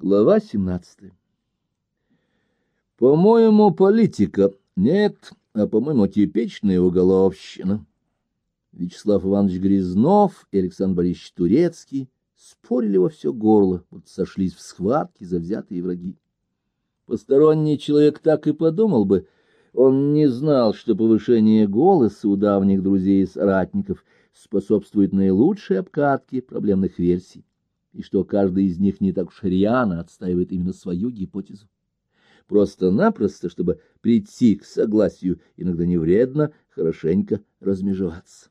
Глава 17. По-моему, политика. Нет, а, по-моему, типичная уголовщина. Вячеслав Иванович Грязнов и Александр Борисович Турецкий спорили во все горло, вот сошлись в схватке завзятые враги. Посторонний человек так и подумал бы, он не знал, что повышение голоса у давних друзей и соратников способствует наилучшей обкатке проблемных версий и что каждый из них не так уж рьяно отстаивает именно свою гипотезу. Просто-напросто, чтобы прийти к согласию, иногда не вредно хорошенько размежеваться.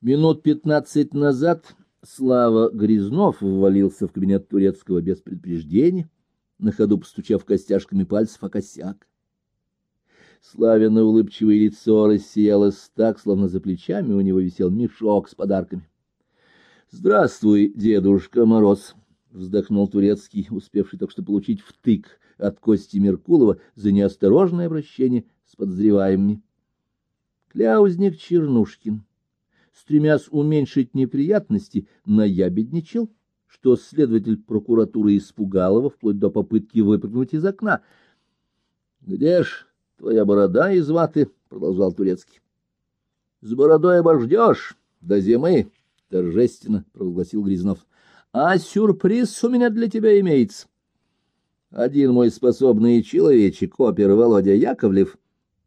Минут пятнадцать назад Слава Грязнов ввалился в кабинет турецкого без предупреждения, на ходу постучав костяшками пальцев о косяк. Славино улыбчивое лицо рассиялось так, словно за плечами у него висел мешок с подарками. Здравствуй, дедушка Мороз, вздохнул турецкий, успевший так что получить втык от Кости Меркулова за неосторожное обращение с подозреваемыми. Кляузник Чернушкин, стремясь уменьшить неприятности, наябедничал, что следователь прокуратуры испугал его вплоть до попытки выпрыгнуть из окна. Где ж твоя борода из ваты, продолжал турецкий. С бородой обождешь до зимы торжественно провозгласил Грязнов. А сюрприз у меня для тебя имеется. Один мой способный человечек, опер Володя Яковлев,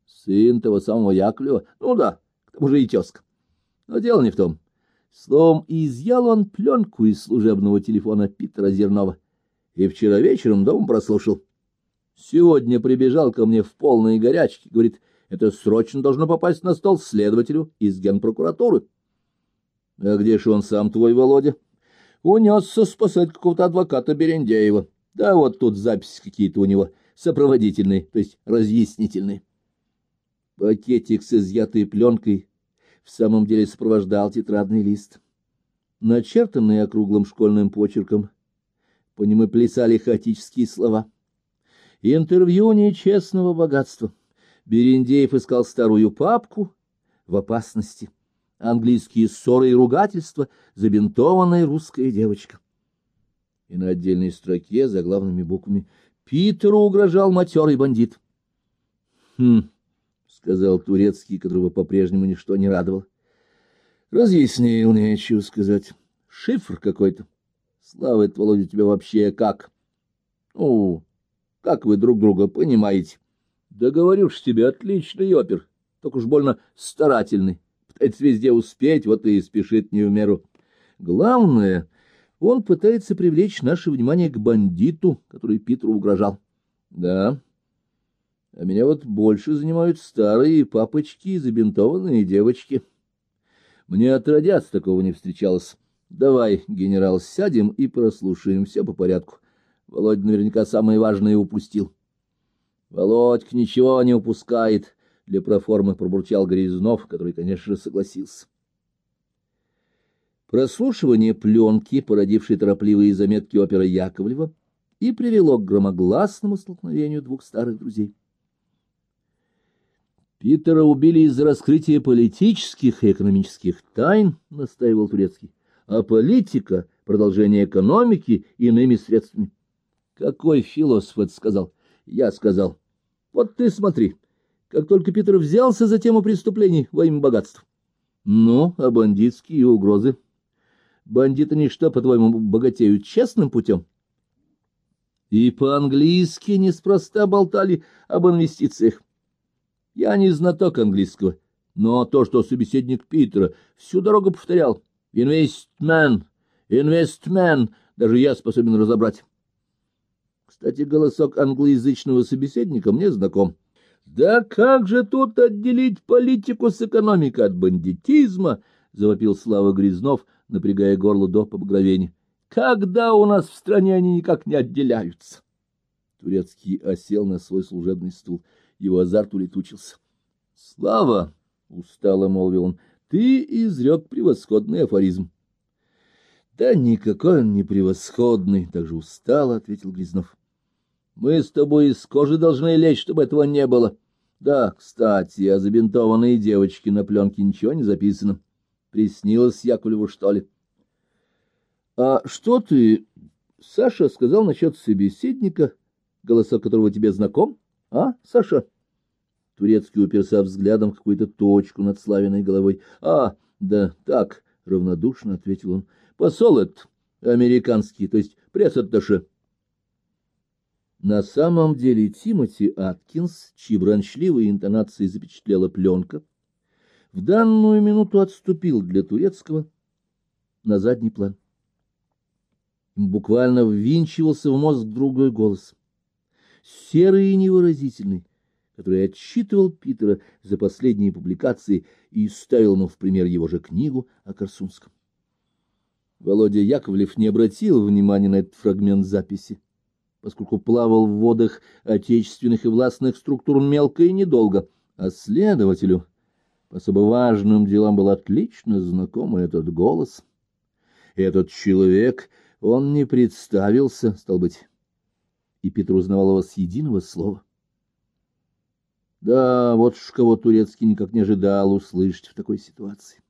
сын того самого Яковлева, ну да, к тому же и тезка. Но дело не в том. Словом, изъял он пленку из служебного телефона Питера Зернова и вчера вечером дом прослушал. Сегодня прибежал ко мне в полной горячке, говорит, это срочно должно попасть на стол следователю из генпрокуратуры. — А где же он сам, твой Володя? — Унесся спасать какого-то адвоката Берендеева. Да вот тут записи какие-то у него, сопроводительные, то есть разъяснительные. Пакетик с изъятой пленкой в самом деле сопровождал тетрадный лист. Начертанный округлым школьным почерком, по нему плясали хаотические слова. Интервью нечестного богатства. Берендеев искал старую папку в опасности английские ссоры и ругательства, забинтованная русская девочка. И на отдельной строке за главными буквами Питеру угрожал матерый бандит. Хм, сказал турецкий, которого по-прежнему ничто не радовало. Разъяснил, нечего сказать. Шифр какой-то. Слава, это, Володя, тебя вообще как? Ну, как вы друг друга понимаете? Да говорю ж тебе, отличный опер, только уж больно старательный пытается везде успеть, вот и спешит не в меру. Главное, он пытается привлечь наше внимание к бандиту, который Питеру угрожал. Да. А меня вот больше занимают старые папочки и забинтованные девочки. Мне отродясь такого не встречалось. Давай, генерал, сядем и прослушаем все по порядку. Володя наверняка самое важное упустил. Володька ничего не упускает для проформы пробурчал Грязнов, который, конечно же, согласился. Прослушивание пленки, породившей торопливые заметки оперы Яковлева, и привело к громогласному столкновению двух старых друзей. Питера убили из-за раскрытия политических и экономических тайн, настаивал Турецкий, а политика — продолжение экономики иными средствами. Какой философ это сказал? Я сказал. Вот ты смотри, как только Питер взялся за тему преступлений во имя богатства. Ну, а бандитские угрозы? Бандиты ничто, по-твоему, богатеют честным путем? И по-английски неспроста болтали об инвестициях. Я не знаток английского, но то, что собеседник Питера всю дорогу повторял «инвестмен», «инвестмен», даже я способен разобрать. Кстати, голосок англоязычного собеседника мне знаком. Да как же тут отделить политику с экономикой от бандитизма? завопил Слава Грязнов, напрягая горло до побагровения. Когда у нас в стране они никак не отделяются? Турецкий осел на свой служебный стул. Его азарт улетучился. Слава, устало молвил он. Ты изрек превосходный афоризм. Да никакой он не превосходный, так же устало ответил Грязнов. Мы с тобой из кожи должны лечь, чтобы этого не было. Да, кстати, о забинтованной девочке на пленке ничего не записано. Приснилось Яковлеву, что ли? — А что ты, Саша, сказал насчет собеседника, голосок которого тебе знаком? А, Саша? Турецкий уперся взглядом в какую-то точку над Славиной головой. — А, да так, — равнодушно ответил он. — Посол этот, американский, то есть пресс-атташе. На самом деле Тимоти Аткинс, чьи брончливые интонации запечатлела пленка, в данную минуту отступил для турецкого на задний план. Буквально ввинчивался в мозг другой голос, серый и невыразительный, который отчитывал Питера за последние публикации и ставил ему в пример его же книгу о Корсунском. Володя Яковлев не обратил внимания на этот фрагмент записи поскольку плавал в водах отечественных и властных структур мелко и недолго, а следователю по особо важным делам был отлично знаком этот голос. Этот человек, он не представился, стал быть, и Петр узнавал его с единого слова. Да, вот уж кого турецкий никак не ожидал услышать в такой ситуации.